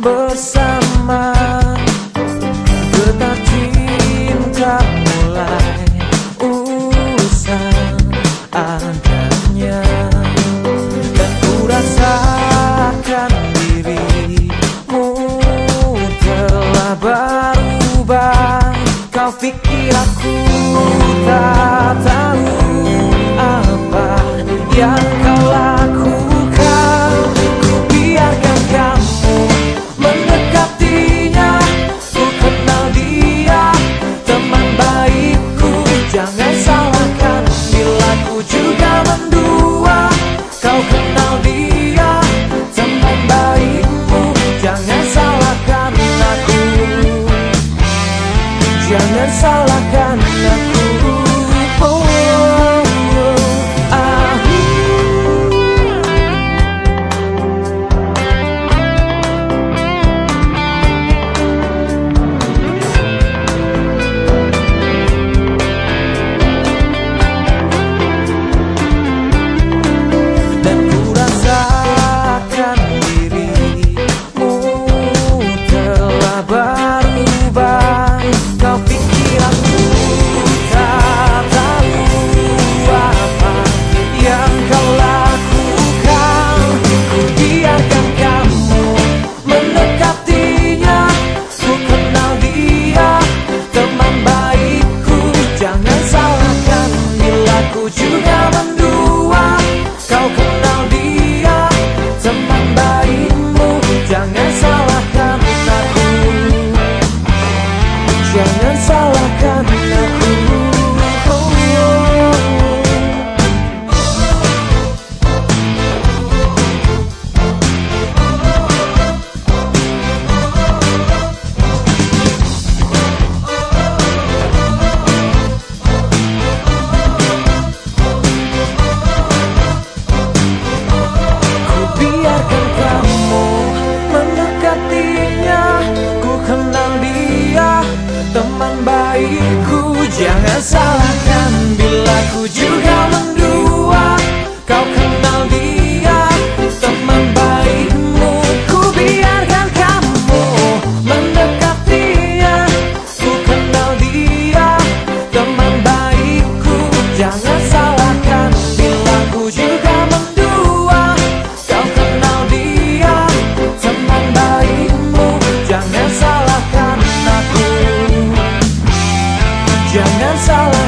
bersama. Getar cinta mulai usang adanya. Dan ku rasakan dirimu telah berubah. Kau pikir Teman baikku. Jangan salahkan bila ku sorry